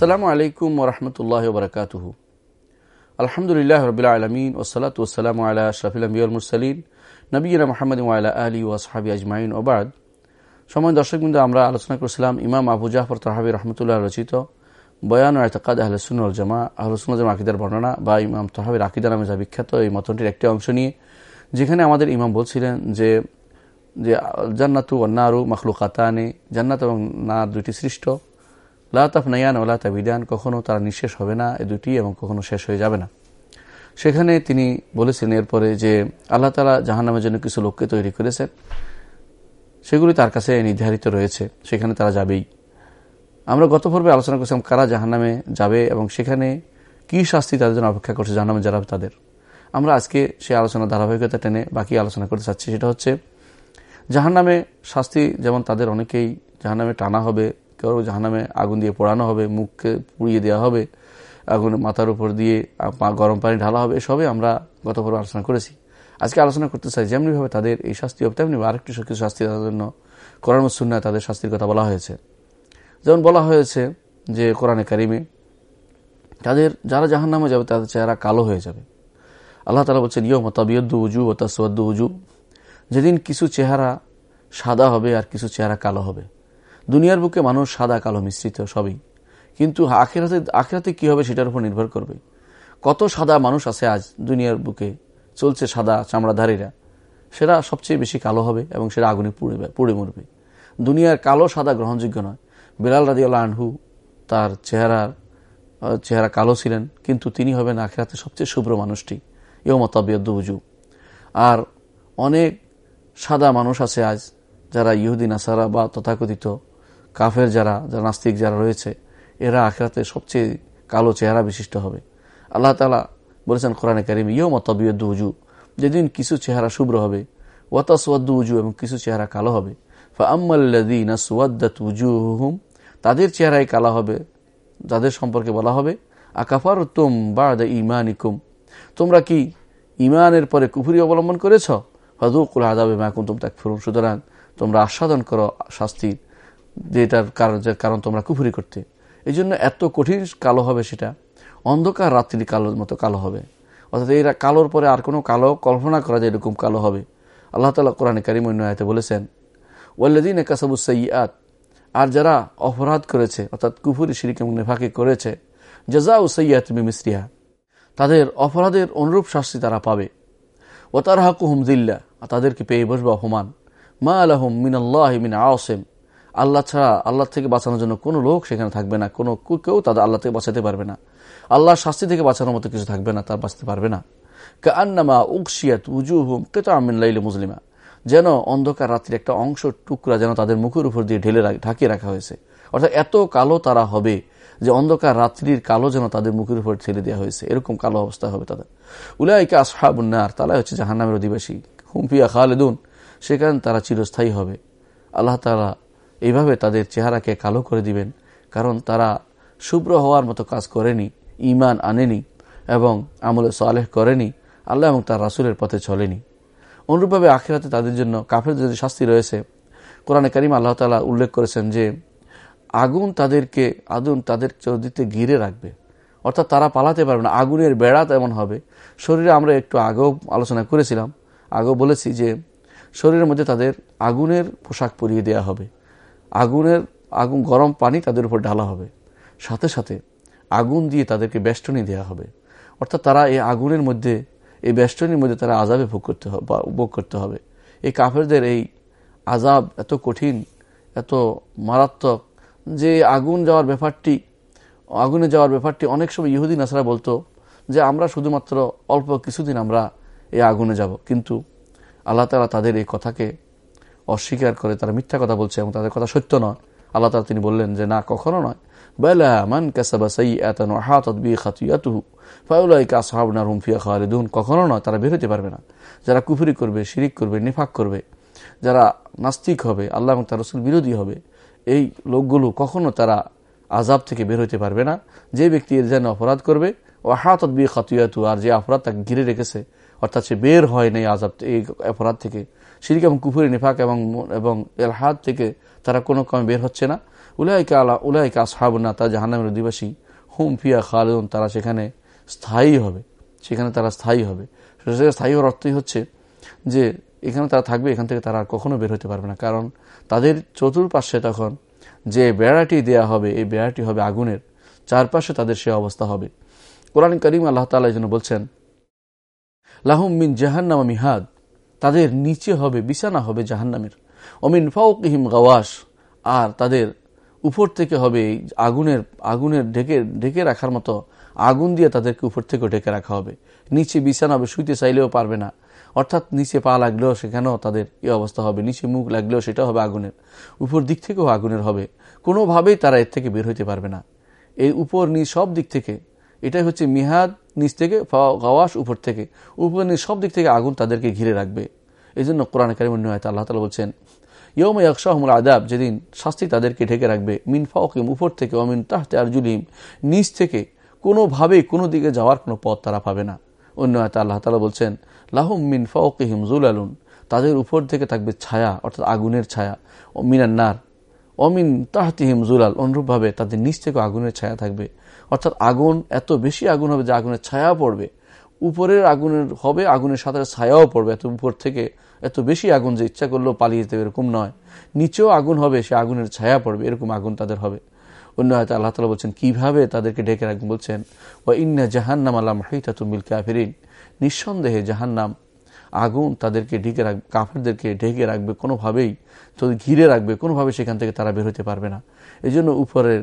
আসসালামু আলাইকুম ওরহমতুল্লাহ বরকাতুহ। আলহামদুলিল্লাহ রবিল্লা আলমিন ওসলাত ওসালাম আল্লাহ শরফিল মুরসালিন নবীনা মোহাম্মদ ওয়ালা আলী ওয়াসহাবি আজমাইন ওবাদ সময় দর্শকবৃন্দ, আমরা আলোচনা করেছিলাম ইমাম আবু জাফর তহাবি রহমতুল্লাহ রচিত বয়ান ও এতকাদ আহলসুল জামা আহলসুল জামা আকিদার বর্ণনা বা ইমাম তহাবির আকিদা নামে যা বিখ্যাত এই মতনটির একটি অংশ নিয়ে, যেখানে আমাদের ইমাম বলছিলেন যে যে জান্নাতু অন্নারু মখলুকাতানে, জান্নাত এবং না দুইটি সৃষ্ট। লাতাফ নাইয়ান ওলা তাবিদান, কখনো তারা নিঃশেষ হবে না, এ দুটি, এবং কখনো শেষ হয়ে যাবে না। সেখানে তিনি বলেছিলেন এরপরে যে, আল্লাহ তালা জাহান্নামের জন্য কিছু লোককে তৈরি করেছেন। সেগুলি তার কাছে নির্ধারিত রয়েছে, সেখানে তারা যাবেই। আমরা গত পর্বে আলোচনা করেছিলাম কারা জাহান্নামে যাবে, এবং সেখানে কি শাস্তি তাদের জন্য অপেক্ষা করছে জাহান্নামে যারা তাদের। আমরা আজকে সেই আলোচনা ধারাবাহিকতা টেনে বাকি আলোচনা করতে চাচ্ছি, সেটা হচ্ছে, জাহান্নামে শাস্তি যেমন তাদের অনেকেই জাহান্নামে টানা হবে কেউ জাহানামে আগুন দিয়ে পোড়ানো হবে, মুখকে পুড়িয়ে দেওয়া হবে, আগুন মাথার উপর দিয়ে গরম পানি ঢালা হবে এসবে আমরা গত পর্বে আলোচনা করেছি। আজকে আলোচনা করতে চাই, যেমনিভাবে তাদের এই শাস্তি হবে তেমনি আরেকটি কিছু শাস্তি তাদের জন্য কোরআন সুন্নায় তাদের শাস্তির কথা বলা হয়েছে। যেমন বলা হয়েছে যে কোরআনে কারিমে, তাদের যারা জাহান নামে যাবে, তাদের চেহারা কালো হয়ে যাবে। আল্লাহ তালা বলছেন ইয় মতাবিয়দ্দু উজু ও তাসওয়াদ্দু উজু। যেদিন কিছু চেহারা সাদা হবে আর কিছু চেহারা কালো হবে। দুনিয়ার বুকে মানুষ সাদা, কালো, মিশ্রিত, সবই। কিন্তু আখেরাতে আখেরাতে কী হবে সেটার উপর নির্ভর করবে। কত সাদা মানুষ আছে আজ দুনিয়ার বুকে? চলছে সাদা চামড়াধারীরা। সেটা সবচেয়ে বেশি কালো হবে এবং সেটা আগুনে পুড়ে পুড়ে মরবে। দুনিয়ার কালো, সাদা গ্রহণযোগ্য নয়। বেলাল রাজিউল্লাহ আনহু তার চেহারার চেহারা কালো ছিলেন, কিন্তু তিনি হবেন আখেরাতে সবচেয়ে শুভ্র মানুষটি এও মতাবিয়দ্দুজু আর অনেক সাদা মানুষ আছে আজ যারা ইহুদি, নাসারা বা তথাকথিত কাফের যারা যারা নাস্তিক যারা রয়েছে, এরা আখেরাতে সবচেয়ে কালো চেহারা বিশিষ্ট হবে। আল্লাহ তালা বলেছেন কোরআনে কারিম ইয় মতাবিয়দ্দু উজু যেদিন কিছু চেহারা শুভ্র হবে ওয়াতাসওয়াদ্দু উজু এবং কিছু চেহারা কালো হবে। ফাম্মাল্লাদিনা সুয়াদ্দাত উজুহুম তাদের চেহারাই কালা হবে, যাদের সম্পর্কে বলা হবে আকাফার তুম বাদা ইমানিকুম তোমরা কি ইমানের পরে কুফুরি অবলম্বন করেছ? হজুকুল আদাবে মাকুম তুম তাক ফিরুন সুতরাং তোমরা আস্বাদন করো শাস্তির। যেটার কারণ কারণ তোমরা কুফুরি করতে। এই জন্য এত কঠিন কালো হবে সেটা। অন্ধকার রাত্রি কালোর মতো কালো হবে। অর্থাৎ এই কালোর পরে আর কোনো কালো কল্পনা করা যায় এরকম কালো হবে। আল্লাহ তালা কোরআনে কারিম আয়তে বলেছেন ওয়াল্লাদিন কাসাবুসাইয়াত আর যারা অপরাধ করেছে, অর্থাৎ কুফুরি, শিরিক এবং নেফাকে করেছে জাজা ও সৈয়াত মিমিস্রিয়া তাদের অপরাধের অনুরূপ শাস্তি তারা পাবে। ও তার হাকু হুমদিল্লা তাদেরকে পেয়ে বসবে অপমান। মা আলহম মিন আল্লাহ মিন আওসেম আল্লাহ ছাড়া আল্লাহ থেকে বাঁচানোর জন্য কোনো লোক সেখানে থাকবে না। কোনো কেউ তাদের আল্লাহ থেকে বাঁচাতে পারবে না। আল্লাহর শাস্তি থেকে বাঁচানোর মতো কিছু থাকবে না, তার বাঁচতে পারবে না। কান্নামা উকশিয়াত উজু হুম কেতা আমিন লাইলে মুসলিমা। যেন অন্ধকার রাত্রির একটা অংশ টুকরা যেন তাদের মুখের উপর দিয়ে ঢেলে ঢাকিয়ে রাখা হয়েছে। অর্থাৎ এত কালো তারা হবে যে অন্ধকার রাত্রির কালো যেন তাদের মুখের উপর ঠেলে দেওয়া হয়েছে। এরকম কালো অবস্থা হবে তাদের। উলাইকে আসহাবুন্নার তালাই হচ্ছে জাহান্নামের অধিবাসী। হুমফিয়া খালেদুন, সেখানে তারা চিরস্থায়ী হবে। আল্লাহ তালা এইভাবে তাদের চেহারাকে কালো করে দিবেন, কারণ তারা শুভ্র হওয়ার মতো কাজ করেনি ইমান আনেনি এবং আমলে সালেহ করেনি, আল্লাহ এবং তার রাসুলের পথে চলেনি। অনুরূপভাবে আখেরাতে তাদের জন্য কাফের যদি শাস্তি রয়েছে। কোরআনে করিম আল্লাহ তালা উল্লেখ করেছেন যে, আগুন তাদেরকে, আগুন তাদের চৌদিতে ঘিরে রাখবে। অর্থাৎ তারা পালাতে পারবে না। আগুনের বেড়া তেমন হবে। শরীরে আমরা একটু আগেও আলোচনা করেছিলাম। আগেও বলেছি যে, শরীরের মধ্যে তাদের আগুনের পোশাক পরিয়ে দেয়া হবে। আগুনের, আগুন, গরম পানি তাদের উপর ঢালা হবে। সাথে সাথে আগুন দিয়ে তাদেরকে বেষ্টনী দেওয়া হবে। অর্থাৎ তারা এই আগুনের মধ্যে, এই বেষ্টনীর মধ্যে তারা আজাবে ভোগ করতে বা ভোগ করতে হবে। এই কাফেরদের এই আজাব এত কঠিন, এত মারাত্মক যে আগুন যাওয়ার ব্যাপারটি, আগুনে যাওয়ার ব্যাপারটি অনেক সময় ইহুদিন নাসারা বলতো যে আমরা শুধুমাত্র অল্প কিছুদিন আমরা এই আগুনে যাব। কিন্তু আল্লাহ তালা তাদের এই কথাকে অস্বীকার করে, তারা মিথ্যা কথা বলছে এবং তাদের কথা সত্য নয়। আল্লাহ তালা তিনি বললেন যে, না, কখনো নয়। কখনো নয়, তারা বেরোতে পারবে না। যারা কুফুরি করবে, শিরিক করবে, নিফাক করবে, যারা নাস্তিক হবে, আল্লাহ এবং তার রসুল বিরোধী হবে, এই লোকগুলো কখনো তারা আজাব থেকে বের হইতে পারবে না। যে ব্যক্তি এর যেন অপরাধ করবে ও হাতত বি খাতুয়াতু আর যে অপরাধ তাকে ঘিরে রেখেছে, অর্থাৎ সে বের হয় নাই আজাব এই অপরাধ থেকে। শিরিক এবং কুফুরি, নিফাক এবং এবং এলহাদ থেকে তারা কোনো কমে বের হচ্ছে না। উলাইকা আলা উলাইকা আসহাবনা তা জাহান্নামের অধিবাসী। হুম ফিয়া খালেদুন, তারা সেখানে স্থায়ী হবে। সেখানে তারা স্থায়ী হবে। স্থায়ী হওয়ার অর্থই হচ্ছে যে এখানে তারা থাকবে, এখান থেকে তারা আর কখনো বের হতে পারবে না। কারণ তাদের চতুর্পাশে তখন যে বেড়াটি দেয়া হবে, এই বেড়াটি হবে আগুনের। চারপাশে তাদের সে অবস্থা হবে। কোরআন করিম আল্লাহ তালা যেন বলছেন, লাহুম মিন জাহান্নামা মিহাদ। তাদের নিচে হবে, বিছানা হবে জাহান্নামের। অমিন ফাউকিহিম গাওয়াস আর তাদের উপর থেকে হবে আগুনের আগুনের ঢেকে ঢেকে রাখার মতো আগুন দিয়ে তাদেরকে উপর থেকে ঢেকে রাখা হবে। নিচে বিছানা হবে, শুইতে চাইলেও পারবে না। অর্থাৎ নিচে পা লাগলেও সেখানেও তাদের এই অবস্থা হবে, নিচে মুখ লাগলেও সেটা হবে আগুনের। উপর দিক থেকেও আগুনের হবে। কোনোভাবেই তারা এর থেকে বের হইতে পারবে না। এই উপর নিচ সব দিক থেকে, এটাই হচ্ছে মিহাদ নিচ থেকে গাওয়াস উপর থেকে। উপর সব দিক থেকে আগুন তাদেরকে ঘিরে রাখবে। এই জন্য কোরআন কারিম হয়তো আল্লাহ তালা বলছেন ইয়ম ইয়াকশাহমুল আদাব যেদিন শাস্তি তাদেরকে ঢেকে রাখবে, মিন ফাওকিম উপর থেকে অমিন তাহতে আরজুলিম নিচ থেকে কোনোভাবেই কোনো দিকে যাওয়ার কোনো পথ তারা পাবে না। অন্য হয়তো আল্লাহ তালা বলছেন, লাহুম মিন ফাওকিহিম জুলালুন তাদের উপর থেকে থাকবে ছায়া, অর্থাৎ আগুনের ছায়া মিনান্নার অমিন তাহতিহিম জুলাল অনুরূপভাবে তাদের নিচ থেকে আগুনের ছায়া থাকবে। অর্থাৎ আগুন এত বেশি আগুন হবে যে আগুনের ছায়া পড়বে। উপরের আগুনের হবে, আগুনের সাথে ছায়াও পড়বে। এত উপর থেকে এত বেশি আগুন যে ইচ্ছা করলেও পালিয়ে যেতে এরকম নয়। নিচেও আগুন হবে, সে আগুনের ছায়া পড়বে, এরকম আগুন তাদের হবে। অন্য হয়তো আল্লাহ তালা বলছেন, কীভাবে তাদেরকে ডেকে রাখবেন? বলছেন ও ইন্না জাহান্নাম আল্লাহ মাহিতাতুমিল কাফিরিন। নিঃসন্দেহে জাহান্নাম আগুন তাদেরকে ঢেকে রাখবে কাফেরদেরকে ঢেকে রাখবে কোনোভাবেই তো ঘিরে রাখবে, কোনোভাবে সেখান থেকে তারা বের হতে পারবে না। এই জন্য উপরের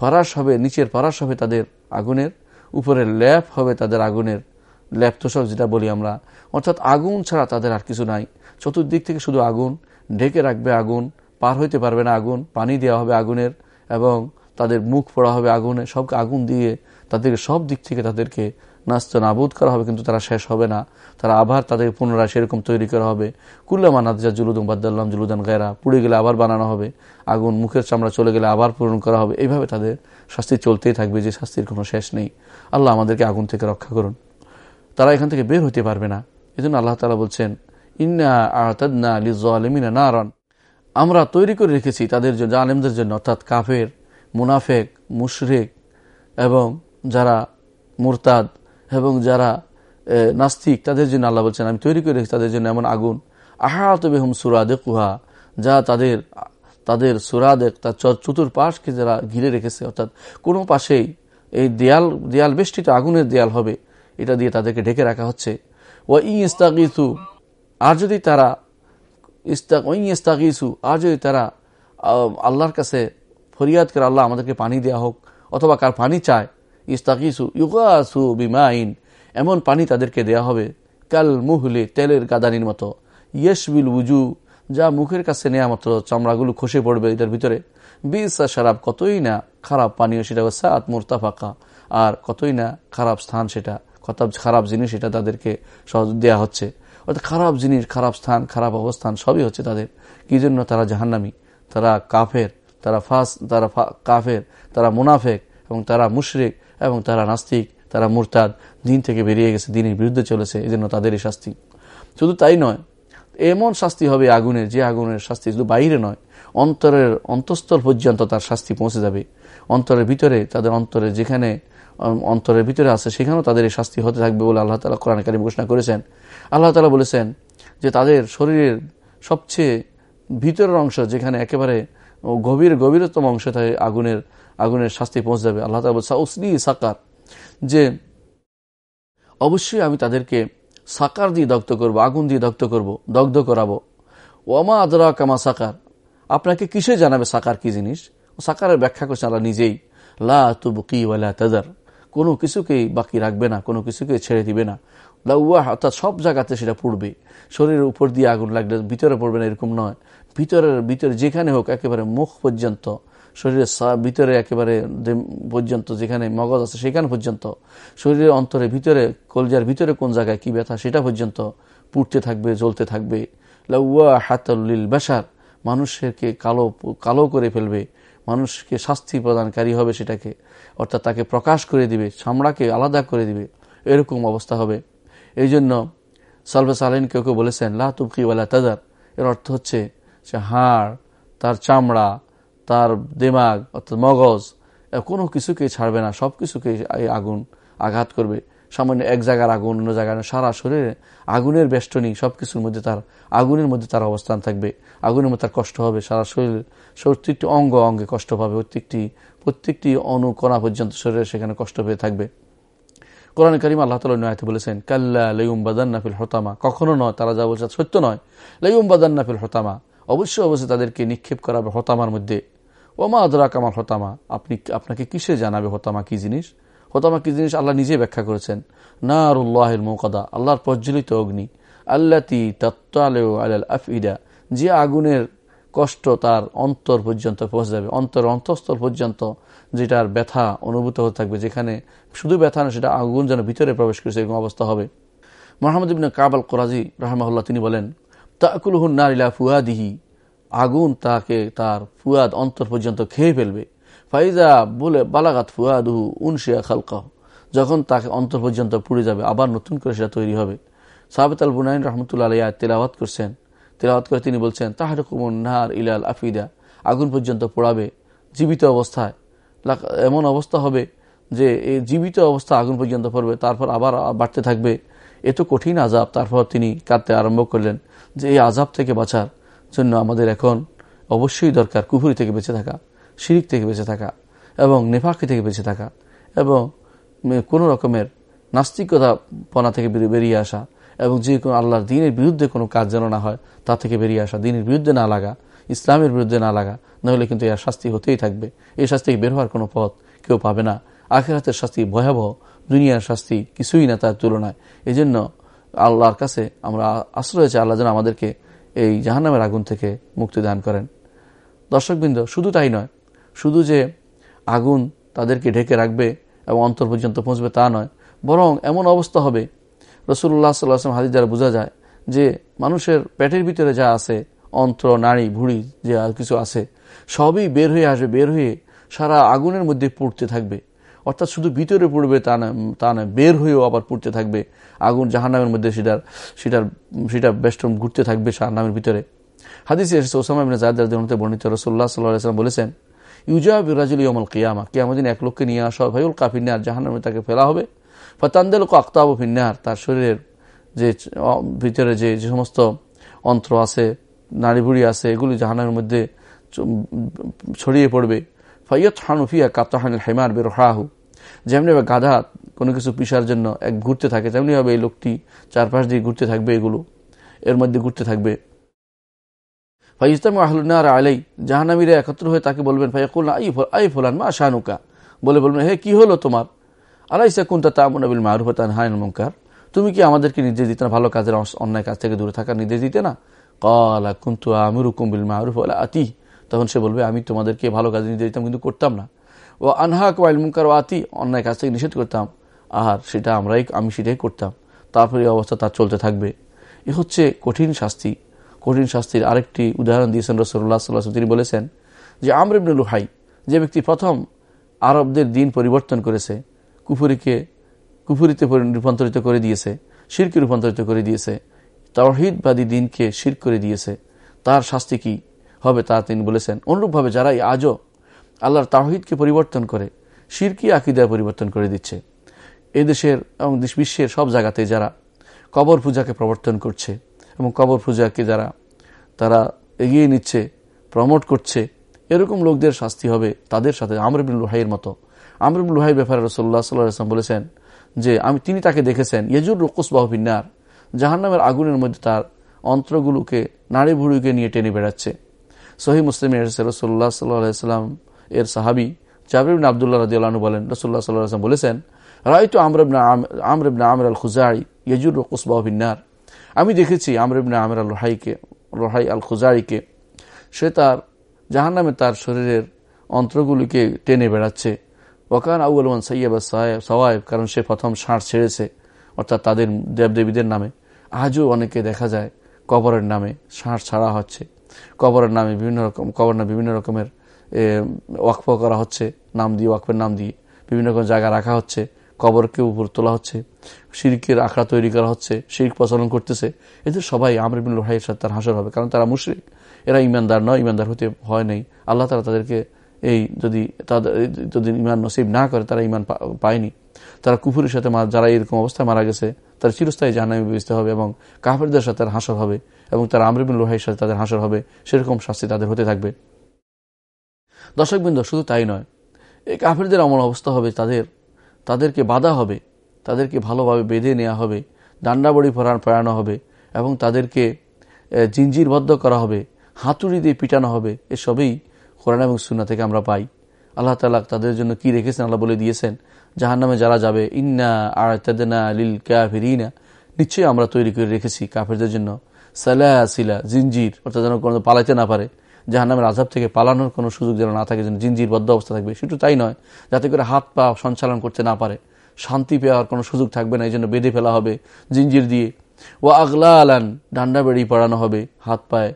পারাস হবে, নিচের পারাস হবে তাদের আগুনের, উপরের ল্যাপ হবে তাদের আগুনের ল্যাপ তোষক যেটা বলি আমরা। অর্থাৎ আগুন ছাড়া তাদের আর কিছু নাই। চতুর্দিক থেকে শুধু আগুন, ঢেকে রাখবে আগুন, পার হইতে পারবে না আগুন, পানি দেওয়া হবে আগুনের এবং তাদের মুখ পড়া হবে আগুনে সবকে আগুন দিয়ে তাদেরকে সব দিক থেকে তাদেরকে নাস্ত নাবুদ করা হবে, কিন্তু তারা শেষ হবে না। তারা আবার তাদের পুনরায় সেরকম তৈরি করা হবে। কুল্লা কুল্লামা নাদজা জুলুদুম বাদ্দাল্লাম জুলুদান গায়রা পুড়ে গেলে আবার বানানো হবে। আগুন মুখের চামড়া চলে গেলে আবার পূরণ করা হবে। এইভাবে তাদের শাস্তি চলতেই থাকবে, যে শাস্তির কোনো শেষ নেই। আল্লাহ আমাদেরকে আগুন থেকে রক্ষা করুন। তারা এখান থেকে বের হতে পারবে না। এই জন্য আল্লাহ তালা বলছেন, ইন্না আতাদনা লিজমিনা নারন। আমরা তৈরি করে রেখেছি তাদের জন্য আলেমদের জন্য, অর্থাৎ কাফের, মুনাফেক, মুশরেক এবং যারা মুরতাদ এবং যারা নাস্তিক, তাদের জন্য আল্লাহ বলছেন, আমি তৈরি করে রেখেছি তাদের জন্য এমন আগুন। আহাত বেহম সুরাদে কুহা যা তাদের তাদের সুরাদেক, তার চতুর্পাশকে যারা ঘিরে রেখেছে, অর্থাৎ কোনো পাশেই এই দেয়াল দেয়াল বেষ্টিত আগুনের দেয়াল হবে, এটা দিয়ে তাদেরকে ঢেকে রাখা হচ্ছে। ও ই ইস্তাকিসু আর যদি তারা ইস্তাক ওই ইস্তাকিসু আর যদি তারা আল্লাহর কাছে ফরিয়াদ করে আল্লাহ আমাদেরকে পানি দেওয়া হোক, অথবা কার পানি চায় ইস্তাকিসু ইউকাসু বিমাইন। এমন পানি তাদেরকে দেয়া হবে, কাল মুহলে, তেলের গাদানির মতো। ইয়েসবিল উজু, যা মুখের কাছে নেওয়া মাত্র চামড়াগুলো খসে পড়বে এটার ভিতরে। বিসা সারাপ কতই না খারাপ পানীয় সেটা হচ্ছে সাত মোর্তাফাকা। আর কতই না খারাপ স্থান সেটা কত খারাপ জিনিস এটা তাদেরকে সহজ দেওয়া হচ্ছে। অর্থাৎ খারাপ জিনিস, খারাপ স্থান, খারাপ অবস্থান সবই হচ্ছে তাদের। কি জন্য? তারা জাহান্নামি। তারা কাফের, তারা ফাস, তারা কাফের, তারা মুনাফেক এবং তারা মুশরিক। এবং তারা নাস্তিক, তারা মুরতাদ, দিন থেকে বেরিয়ে গেছে, দিনের বিরুদ্ধে চলেছে এই জন্য তাদেরই শাস্তি। শুধু তাই নয়, এমন শাস্তি হবে আগুনের, যে আগুনের শাস্তি শুধু বাইরে নয়, অন্তরের অন্তঃস্থল পর্যন্ত তার শাস্তি পৌঁছে যাবে। অন্তরের ভিতরে, তাদের অন্তরে যেখানে অন্তরের ভিতরে আছে, সেখানেও তাদের এই শাস্তি হতে থাকবে বলে আল্লাহ তালা কোরআন কারিম ঘোষণা করেছেন। আল্লাহ তালা বলেছেন যে তাদের শরীরের সবচেয়ে ভিতরের অংশ, যেখানে একেবারে গভীর, গভীরতম অংশ থাকে আগুনের আগুনের শাস্তি পৌঁছে যাবে। আল্লাহ তালা বলছে উসলি সাকার। যে অবশ্যই আমি তাদেরকে সাকার দিয়ে দগ্ধ করব, আগুন দিয়ে দগ্ধ করব, দগ্ধ করাবো। ওমা আদরা কামা সাকার। আপনাকে কিসে জানাবে সাকার কি জিনিস? সাকারের ব্যাখ্যা করছে আল্লাহ নিজেই। লা তুবকি ওয়ালা তাদার। কোনো কিছুকেই বাকি রাখবে না, কোনো কিছুকে ছেড়ে দিবে না। লাউয়া অর্থাৎ সব জায়গাতে সেটা পড়বে। শরীরের উপর দিয়ে আগুন লাগলে ভিতরে পড়বে না, এরকম নয়। ভিতরের, ভিতরে যেখানে হোক, একেবারে মুখ পর্যন্ত শরীরের ভিতরে একেবারে পর্যন্ত যেখানে মগজ আছে সেখানে পর্যন্ত, শরীরের অন্তরে ভিতরে, কলজার ভিতরে কোন জায়গায় কি ব্যথা সেটা পর্যন্ত পুড়তে থাকবে, জ্বলতে থাকবে। লাউয়া হাতলিল বেসার মানুষকে কালো কালো করে ফেলবে, মানুষকে শাস্তি প্রদানকারী হবে সেটাকে, অর্থাৎ তাকে প্রকাশ করে দিবে, চামড়াকে আলাদা করে দিবে, এরকম অবস্থা হবে। এই জন্য সালবে সালেন কেউ কেউ বলেছেন, লা তুবকিওয়ালা তাদার, এর অর্থ হচ্ছে যে হাড়, তার চামড়া তার দেমাগ অর্থাৎ মগজ কোনো কিছুকে ছাড়বে না সব কিছুকে এই আগুন আঘাত করবে। সামান্য এক জায়গার আগুন, অন্য জায়গায় সারা শরীরে আগুনের বেষ্টনী সব কিছুর মধ্যে তার, আগুনের মধ্যে তার অবস্থান থাকবে। আগুনের মধ্যে তার কষ্ট হবে, সারা শরীর, প্রত্যেকটি অঙ্গ অঙ্গে কষ্ট পাবে, প্রত্যেকটি প্রত্যেকটি অনুকণা পর্যন্ত শরীরে সেখানে কষ্ট পেয়ে থাকবে। কোরআন করিম আল্লাহ তালা নয়াতে বলেছেন, কাল্লা লেউম বাদান্নাফিল হতামা। কখনো নয়, তারা যা বলছে সত্য নয়। লেউম বাদান্নাফিল হতামা। অবশ্যই অবশ্যই তাদেরকে নিক্ষেপ করাবে হতামার মধ্যে। ওমা আদরা কামাল হতামা? আপনি আপনাকে কিসে জানাবে হতামা কি জিনিস? হতামা কি জিনিস আল্লাহ নিজে ব্যাখ্যা করেছেন। না আরুল্লাহের মৌকাদা, আল্লাহর প্রজ্বলিত অগ্নি। আল্লাতি তত্ত্বালেও আল আফিদা যে আগুনের কষ্ট তার অন্তর পর্যন্ত পৌঁছে যাবে। অন্তর অন্তঃস্থল পর্যন্ত যেটার ব্যথা অনুভূত হতে থাকবে, যেখানে শুধু ব্যথা না, সেটা আগুন যেন ভিতরে প্রবেশ করেছে এরকম অবস্থা হবে। মোহাম্মদ ইবিন কাবাল কোরাজি রাহমাহুল্লাহ তিনি বলেন, তাকুলহুন নারিলা ফুয়াদিহি আগুন তাকে তার ফুয়াদ অন্তর পর্যন্ত খেয়ে ফেলবে। ফাইজা বলে, বালাগাত ফুয়াদুহু উনশিয়া খালকাহ। যখন তাকে অন্তর পর্যন্ত পুড়ে যাবে, আবার নতুন করে সেটা তৈরি হবে। সাহাবেত আল বুনাইন রহমতুল্লাহ আলিয়া তেলাওয়াত করছেন। তেলাওয়াত করে তিনি বলছেন তাহার কুমন নাহার ইলাল আফিদা আগুন পর্যন্ত পোড়াবে জীবিত অবস্থায়। এমন অবস্থা হবে যে এই জীবিত অবস্থা আগুন পর্যন্ত পড়বে, তারপর আবার বাড়তে থাকবে। এত কঠিন আজাব তারপর তিনি কাঁদতে আরম্ভ করলেন যে, এই আজাব থেকে বাঁচার জন্য আমাদের এখন অবশ্যই দরকার কুফুরি থেকে বেঁচে থাকা, শিরিক থেকে বেঁচে থাকা এবং নেফাকি থেকে বেঁচে থাকা এবং কোনো রকমের নাস্তিকতা পনা থেকে বেরিয়ে আসা এবং যে কোনো আল্লাহর দিনের বিরুদ্ধে কোনো কাজ যেন না হয় তা থেকে বেরিয়ে আসা, দিনের বিরুদ্ধে না লাগা, ইসলামের বিরুদ্ধে না লাগা নাহলে কিন্তু এর শাস্তি হতেই থাকবে। এই শাস্তি বের হওয়ার কোনো পথ কেউ পাবে না। আখেরাতের শাস্তি ভয়াবহ, দুনিয়ার শাস্তি কিছুই না তার তুলনায়। এই জন্য আল্লাহর কাছে আমরা আশ্রয় চাই, আল্লাহ যেন আমাদেরকে এই জাহান্নামের আগুন থেকে মুক্তি দান করেন। দর্শকবৃন্দ, শুধু তাই নয়, শুধু যে আগুন তাদেরকে ঢেকে রাখবে এবং অন্তর পর্যন্ত পৌঁছবে তা নয়, বরং এমন অবস্থা হবে রসুল্লাহ সাল্লাম হাদিস দ্বারা বোঝা যায় যে মানুষের পেটের ভিতরে যা আছে, অন্ত্র, নাড়ি, ভুড়ি, যে কিছু আছে, সবই বের হয়ে আসবে, বের হয়ে সারা আগুনের মধ্যে পড়তে থাকবে। অর্থাৎ শুধু ভিতরে পড়বে তা না তা না, বের হয়েও আবার পড়তে থাকবে। আগুন জাহান্নামের মধ্যে সেটার সেটার সেটা বেষ্টন ঘুরতে থাকবে নামের ভিতরে। হাদিস এসেছে ওসামা ইবিন বর্ণিত রসুল্লাহ সাল্লাহ বলেছেন ইউজা বিরাজুল ইয়মল কিয়ামা কিয়ামদিন এক লোককে নিয়ে আসা ভাইউল কাফিনার জাহান্নামে তাকে ফেলা হবে। ফতান্দেল আক্তাব ফিন্নার, তার শরীরের যে ভিতরে যে যে সমস্ত অন্ত্র আছে, নাড়িভুড়ি আছে, এগুলি জাহানের মধ্যে ছড়িয়ে পড়বে। ফাইয়ত হানুফিয়া কাপ্তাহানুল হেমার বের হাহু যেমনি গাধা কোনো কিছু পিসার জন্য এক ঘুরতে থাকে তেমনিভাবে এই লোকটি চারপাশ দিয়ে ঘুরতে থাকবে এগুলো, এর মধ্যে ঘুরতে থাকবে। ফাইস্তাম আহলুনার আলাই জাহানামিরা একত্র হয়ে তাকে বলবেন ফাইকুল আই আই ফোলান মা শাহনুকা বলে বলবেন, হে, কি হলো তোমার? আলাইসা কুন্তা তামুনাবিল মারুফ তান হায়ন মুঙ্কার তুমি কি আমাদেরকে নির্দেশ দিতে না ভালো কাজের অন্যায় কাজ থেকে দূরে থাকার নির্দেশ দিতে না? কলা কুন্তু আমির বিল মারুফ আলা আতি তখন সে বলবে, আমি তোমাদেরকে ভালো কাজে নির্দেশ দিতাম, কিন্তু করতাম না। ও আনহা কোয়াইল মুঙ্কার আতি অন্যায় কাজ থেকে নিষেধ করতাম। আর সেটা আমরাই, আমি সেটাই করতাম। তারপরে অবস্থা তার চলতে থাকবে। এ হচ্ছে কঠিন শাস্তি। কঠিন শাস্তির আরেকটি উদাহরণ দিয়েছেন রসল্লাহ সাল্লাহ তিনি বলেছেন যে আমরিবনুল লুহাই, যে ব্যক্তি প্রথম আরবদের দিন পরিবর্তন করেছে, কুফুরিকে, কুফুরিতে রূপান্তরিত করে দিয়েছে, শিরকে রূপান্তরিত করে দিয়েছে, তাওহিদবাদী দিনকে শির করে দিয়েছে, তার শাস্তি কি হবে তা তিনি বলেছেন। অনুরূপভাবে যারা আজও আল্লাহর তাহিদকে পরিবর্তন করে, শিরকি আকিদায় পরিবর্তন করে দিচ্ছে। এদেশের এবং বিশ্বের সব জায়গাতে যারা কবর পূজাকে প্রবর্তন করছে এবং কবর পূজাকে যারা, তারা এগিয়ে নিচ্ছে প্রমোট করছে, এরকম লোকদের শাস্তি হবে তাদের সাথে আমরবিন লোহাইয়ের মতো। আমরবিন লোহাইয়ের ব্যাপারে রসোল্লা সাল্লাম বলেছেন যে, আমি তিনি তাকে দেখেছেন ইয়জুর রকুস বাহবিনার জাহান্নামের আগুনের মধ্যে তার অন্ত্রগুলোকে নাড়ি ভুড়িকে নিয়ে টেনে বেড়াচ্ছে। সহি মুসলিম রসোল্লা সাল্লাম এর সাহাবি জাবির আবদুল্লাহ রাজিউল্লাহনু বলেন রসুল্লাহ সাল্লাম বলেছেন রায় তো আমরবনা আমরবনা আমর আল খুজাই ইয়জুর রকুস বাহবিনার আমি দেখেছি আমরবনা আমর আল রহাইকে রহাই আল খুজাইকে সে তার জাহান নামে তার শরীরের অন্ত্রগুলিকে টেনে বেড়াচ্ছে। ওকান আউ্লমান সাহেব সওয়াইব, কারণ সে প্রথম ষাঁড় ছেড়েছে, অর্থাৎ তাদের দেবদেবীদের নামে। আজও অনেকে দেখা যায় কবরের নামে ষাঁড় ছাড়া হচ্ছে। কবরের নামে বিভিন্ন রকম, কবর নামে বিভিন্ন রকমের ওয়াকফ করা হচ্ছে, নাম দিয়ে, ওয়াকফের নাম দিয়ে। বিভিন্ন রকম জায়গা রাখা হচ্ছে, কবরকে উপর তোলা হচ্ছে, শিরিকের আখড়া তৈরি করা হচ্ছে, শিরিক প্রচলন করতেছে। এদের সবাই আমর বিন লোহাইয়ের সাথে তার হাসর হবে, কারণ তারা মুশরিক। এরা ইমানদার নয়, ইমানদার হতে হয় নেই। আল্লাহ তালা তাদেরকে এই যদি তাদের, যদি ইমান নসিব না করে, তারা ইমান পায়নি। তারা কুফুরের সাথে যারা এরকম অবস্থায় মারা গেছে, তারা চিরস্থায়ী জাহান্নামে বিবেচিত হবে এবং কাফেরদের সাথে তার হাসর হবে এবং তারা আমরিবিন লোহাইয়ের সাথে তাদের হাসর হবে। সেরকম শাস্তি তাদের হতে থাকবে। দর্শকবৃন্দ, শুধু তাই নয় এই কাফেরদের এমন অবস্থা হবে, তাদের, তাদেরকে বাধা হবে, তাদেরকে ভালোভাবে বেঁধে নেওয়া হবে, ডান্ডাবড়ি ফরান পড়ানো হবে এবং তাদেরকে জিঞ্জিরবদ্ধ করা হবে, হাতুড়ি দিয়ে পিটানো হবে, এসবই কোরআন এবং সুন্না থেকে আমরা পাই। আল্লাহ তালা তাদের জন্য কি রেখেছেন? আল্লাহ বলে দিয়েছেন জাহান নামে যারা যাবে, ইন্না আয়তাদনা লিল কাফিরিনা। নিশ্চয়ই আমরা তৈরি করে রেখেছি কাফেরদের জন্য সালা সিলা জিঞ্জির, অর্থাৎ যেন কোনো পালাইতে না পারে। জাহান নামের আজাব থেকে পালানোর কোনো সুযোগ যেন না থাকে, যেন জিঞ্জির বদ্ধ অবস্থা থাকবে। শুধু তাই নয়, যাতে করে হাত পা সঞ্চালন করতে না পারে, শান্তি পাওয়ার কোনো সুযোগ থাকবে না, এই জন্য বেঁধে ফেলা হবে জিঞ্জির দিয়ে। ও আগলা আলান ডান্ডা বেড়ি পড়ানো হবে হাত পায়ে।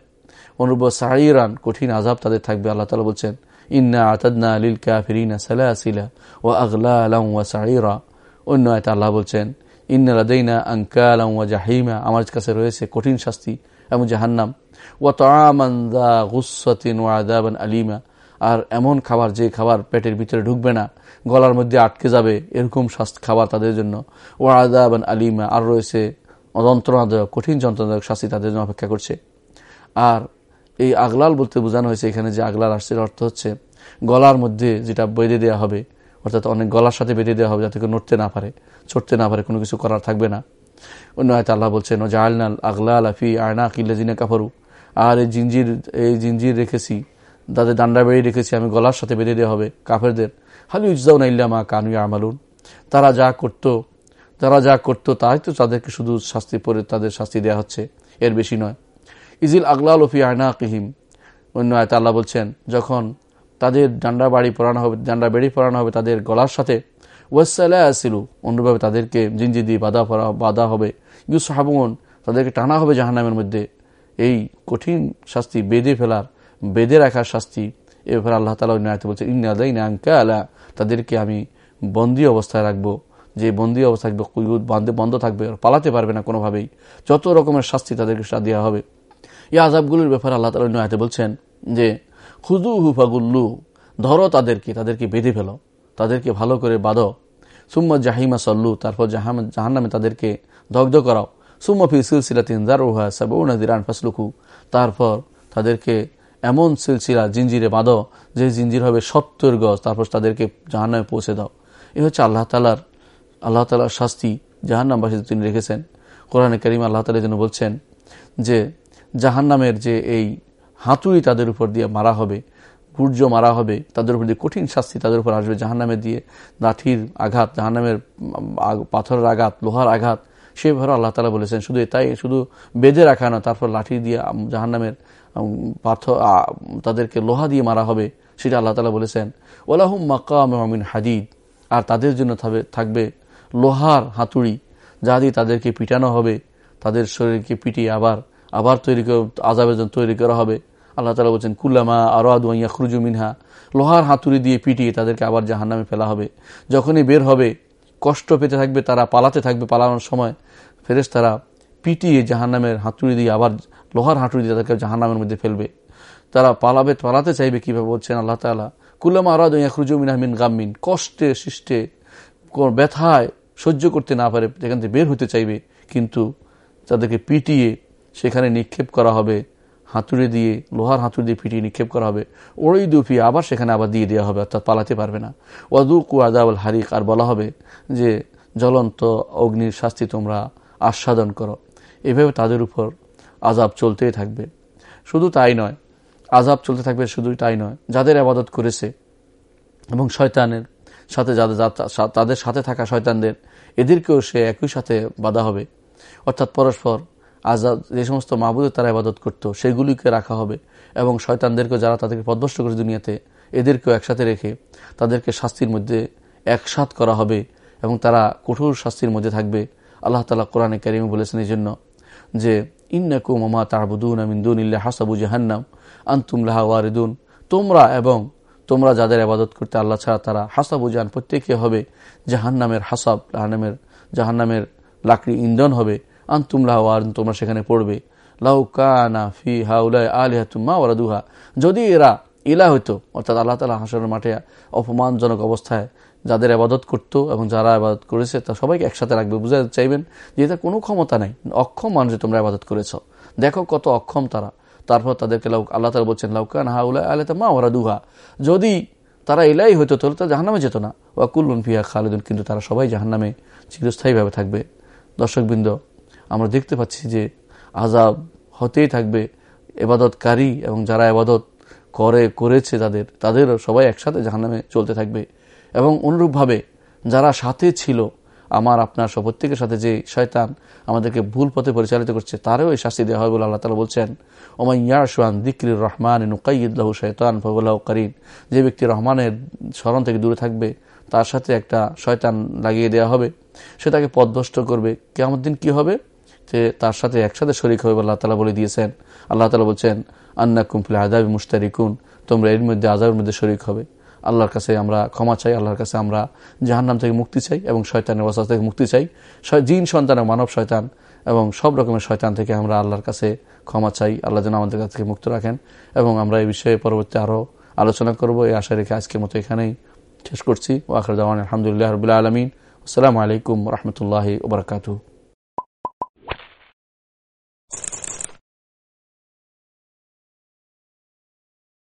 অনুরূপ সাইরান কঠিন আজাব তাদের থাকবে, আল্লাহ তালা বলছেন, ইন্না আতাদনা আলিল কাফিরিনা সালাসিলা ও আগলা আলাম ওয়া সাইরা অন্য আয়তা আল্লাহ বলছেন, ইন্না লাদাইনা আঙ্কা আলাম ওয়া জাহিমা। আমার কাছে রয়েছে কঠিন শাস্তি এবং জাহান্নাম। ওয়া তামান্দা গুসাতিন ওয়া আদাবান আলিমা। আর এমন খাবার যে খাবার পেটের ভিতরে ঢুকবে না, গলার মধ্যে আটকে যাবে, এরকম খাবার তাদের জন্য। ও আদাবান আলিমা, আর রয়েছে যন্ত্রণাদায়ক, কঠিন যন্ত্রণাদায়ক শাস্তি তাদের জন্য অপেক্ষা করছে। আর এই আগলাল বলতে বোঝানো হয়েছে এখানে যে আগলাল আসছে অর্থ হচ্ছে গলার মধ্যে যেটা বেঁধে দেওয়া হবে, অর্থাৎ অনেক গলার সাথে বেঁধে দেওয়া হবে যাতে কেউ নড়তে না পারে ছড়তে না পারে, কোনো কিছু করার থাকবে না। অন্য হয়তো আল্লাহ বলছেন ও জাহালনাল আগলা আলাফি আয়না কিল্লাজিনা কাফারু। আর এই জিঞ্জির এই জিঞ্জির রেখেছি, তাদের ডান্ডা বেড়ে রেখেছি, আমি গলার সাথে বেঁধে দেওয়া হবে কাফেরদের। হালি উজ্জাউন ইল্লামা কানু আমালুন তারা যা করত, তারা যা করত, তাই তো তাদেরকে শুধু শাস্তি পরে, তাদের শাস্তি দেওয়া হচ্ছে। এর বেশি নয়। ইজিল আগলা ওফি আয়না কিহিম অন্য আয়তা আল্লাহ বলছেন, যখন তাদের ডান্ডা বাড়ি পড়ানো হবে, ডান্ডা বেড়ি পড়ানো হবে তাদের গলার সাথে ওয়াসালা অন্যভাবে তাদেরকে জিঞ্জি দিয়ে বাধা পড়া, বাধা হবে। ইউস তাদেরকে টানা হবে জাহান্নামের মধ্যে। এই কঠিন শাস্তি বেঁধে ফেলার, বেঁধে রাখার শাস্তি, এ ব্যাপারে আল্লাহ তালা নায়তে বলছে ইন্নাদাই নাঙ্কা আলা তাদেরকে আমি বন্দি অবস্থায় রাখব। যে বন্দি অবস্থা থাকবে বন্ধ থাকবে পালাতে পারবে না কোনোভাবেই। যত রকমের শাস্তি তাদেরকে দেওয়া হবে। এই আজাবগুলোর ব্যাপারে আল্লাহ তালা নায়তে বলছেন যে খুদু হুফাগুল্লু ধরো তাদেরকে তাদেরকে বেঁধে ফেলো। তাদেরকে ভালো করে বাঁধো। সুম্মা জাহিমা সল্লু, তারপর জাহান নামে তাদেরকে দগ্ধ করাও। সুম্মা ফি সিলসিলা সিলসিলাতিন জারুহা সাবুনাদিরান ফাসলুকু, তারপর তাদেরকে এমন সিলসিলা জিঞ্জিরে বাঁধো, যে জিঞ্জির হবে সত্তর গজ, তারপর তাদেরকে জাহান্নামে পৌঁছে দাও। এ হচ্ছে আল্লাহ তালার আল্লাহ তালার শাস্তি জাহান্নামবাসীতে তিনি রেখেছেন। কোরআনে করিম আল্লাহ তালা যেন বলছেন যে, জাহান্নামের যে এই হাতুড়ি তাদের উপর দিয়ে মারা হবে সূর্য মারা হবে, তাদের উপর দিয়ে কঠিন শাস্তি তাদের উপর আসবে। জাহান্নামে দিয়ে লাঠির আঘাত, জাহান্নামের পাথরের আঘাত, লোহার আঘাত, সেভাবে আল্লাহ তালা বলেছেন, শুধু তাই শুধু বেঁধে রাখা না তারপর লাঠি দিয়ে জাহান্নামের পাথর তাদেরকে লোহা দিয়ে মারা হবে, সেটা আল্লাহ তালা বলেছেন। ওলাহুম মাকাম আমিন হাদিদ, আর তাদের জন্য থাকবে লোহার হাতুড়ি, যা দিয়ে তাদেরকে পিটানো হবে, তাদের শরীরকে পিটিয়ে আবার আবার তৈরি করে আজাবের জন্য তৈরি করা হবে। আল্লাহ তালা বলছেন, কুল্লামা আরোয়াদুয়া খুরুজু মিনহা। লোহার হাতুড়ি দিয়ে পিটিয়ে তাদেরকে আবার জাহান নামে ফেলা হবে। যখনই বের হবে, কষ্ট পেতে থাকবে, তারা পালাতে থাকবে পালানোর সময় ফেরেস তারা পিটিয়ে জাহান নামের হাতুড়ি দিয়ে আবার লোহার হাতুড়ি দিয়ে তাদেরকে জাহান নামের মধ্যে ফেলবে। তারা পালাবে, পালাতে চাইবে কীভাবে বলছেন আল্লাহ তালা কুল্লামা আরোয়াদুয়া খুরুজু মিনহা মিন গাম্মিন। কষ্টে সৃষ্টে ব্যথায় সহ্য করতে না পারে, যেখান থেকে বের হতে চাইবে, কিন্তু তাদেরকে পিটিয়ে সেখানে নিক্ষেপ করা হবে। হাতুড়ি দিয়ে, লোহার হাতুড়ি দিয়ে পিটিয়ে নিক্ষেপ করা হবে। ওই দুফি আবার সেখানে আবার দিয়ে দেওয়া হবে, অর্থাৎ পালাতে পারবে না। ওয়াদুকু আদাউল হারিক আর বলা হবে যে, জ্বলন্ত অগ্নির শাস্তি তোমরা আস্বাদন করো। এভাবে তাদের উপর আজাব চলতেই থাকবে। শুধু তাই নয় আজাব চলতে থাকবে শুধু তাই নয়, যাদের আবাদত করেছে এবং শয়তানের সাথে যাদের, তাদের সাথে থাকা শয়তানদের, এদেরকেও সে একই সাথে বাধা হবে। অর্থাৎ পরস্পর আজাদ, যে সমস্ত মাহবুদের তারা আবাদত করত, সেগুলিকে রাখা হবে এবং শয়তানদেরকে যারা তাদেরকে পদভস্ত করে দুনিয়াতে, এদেরকেও একসাথে রেখে তাদেরকে শাস্তির মধ্যে একসাথ করা হবে এবং তারা কঠোর শাস্তির মধ্যে থাকবে। আল্লাহ তালা কোরআনে কারিমে বলেছেন এই জন্য যে ইন্নাকু মামা তারবুদুন আমিন্দুন ইল্লা হাসাবু জাহান্নাম আন্তুমলাহা ওয়ারিদুন। তোমরা এবং তোমরা যাদের আবাদত করতে আল্লাহ ছাড়া তারা হাসাবু জান প্রত্যেকে হবে জাহান্নামের হাসাব, জাহান্নামের জাহান্নামের লাকড়ি ইন্ধন হবে। আন্তুমলাহ আর তোমরা সেখানে পড়বে। লাউকানা ফি হাউলাই আলিহাতুমা ওরাদুহা যদি এরা ইলা হইতো, অর্থাৎ আল্লাহ তালা হাসরের মাঠে অপমানজনক অবস্থায় যাদের আবাদত করত এবং যারা আবাদত করেছে, তা সবাইকে একসাথে রাখবে, বুঝাতে চাইবেন যে এটা কোনো ক্ষমতা নাই। অক্ষম মানুষ তোমরা আবাদত করেছ। দেখো কত অক্ষম তারা। তারপর তাদেরকে আল্লাহ তালা বলছেন লাউকান হাউলা আলে মা ওরা দুহা যদি তারা এলাই হইতো, তাহলে তো জাহান্নামে যেত না। ওয়াকুল্লুন ফিয়া খালেদুন, কিন্তু তারা সবাই জাহান্নামে চিরস্থায়ীভাবে থাকবে। দর্শকবৃন্দ আমরা দেখতে পাচ্ছি যে আজাব হতেই থাকবে। এবাদতকারী এবং যারা এবাদত করে, করেছে তাদের তাদেরও সবাই একসাথে জাহান্নামে চলতে থাকবে। এবং অনুরূপভাবে যারা সাথে ছিল, আমার, আপনার প্রত্যেকের সাথে যে শয়তান আমাদেরকে ভুল পথে পরিচালিত করছে, তারও এই শাস্তি দেওয়া হয় বলে আল্লাহ তালা বলছেন ওমাই ইয়ারশান দিক্রির রহমান নুকাইদুল্লাহ শৈতান ফগুল্লাহ করিম। যে ব্যক্তি রহমানের স্মরণ থেকে দূরে থাকবে, তার সাথে একটা শয়তান লাগিয়ে দেওয়া হবে। সে তাকে পদভষ্ট করবে। কেমন দিন কী হবে? যে তার সাথে একসাথে শরিক হবে আল্লাহ তালা বলে দিয়েছেন। আল্লাহ তালা বলছেন আন্না কুমফিল আজাবি মুস্তারিকুন তোমরা এর মধ্যে আজাবের মধ্যে শরিক হবে। আল্লাহর কাছে আমরা ক্ষমা চাই, আল্লাহর কাছে আমরা জাহান্নাম থেকে মুক্তি চাই এবং শয়তানের অবস্থা থেকে মুক্তি চাই। জিন, সন্তান মানব শয়তান এবং সব রকমের শয়তান থেকে আমরা আল্লাহর কাছে ক্ষমা চাই। আল্লাহ যেন আমাদের কাছ থেকে মুক্ত রাখেন এবং আমরা এই বিষয়ে পরবর্তী আরও আলোচনা করব। এই আশা রেখে আজকের মতো এখানেই শেষ করছি। ও আখর দেওয়ান আলহামদুলিল্লাহ রবিল্লা আলমিন। আসসালামু আলাইকুম রহমতুল্লাহ ওবরাকাতু